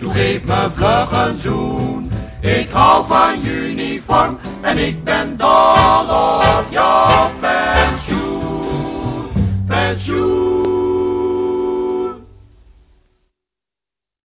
Toe geef me vlug een zoen. Ik hou van uniform en ik ben dol op jouw pensioen. Pensioen.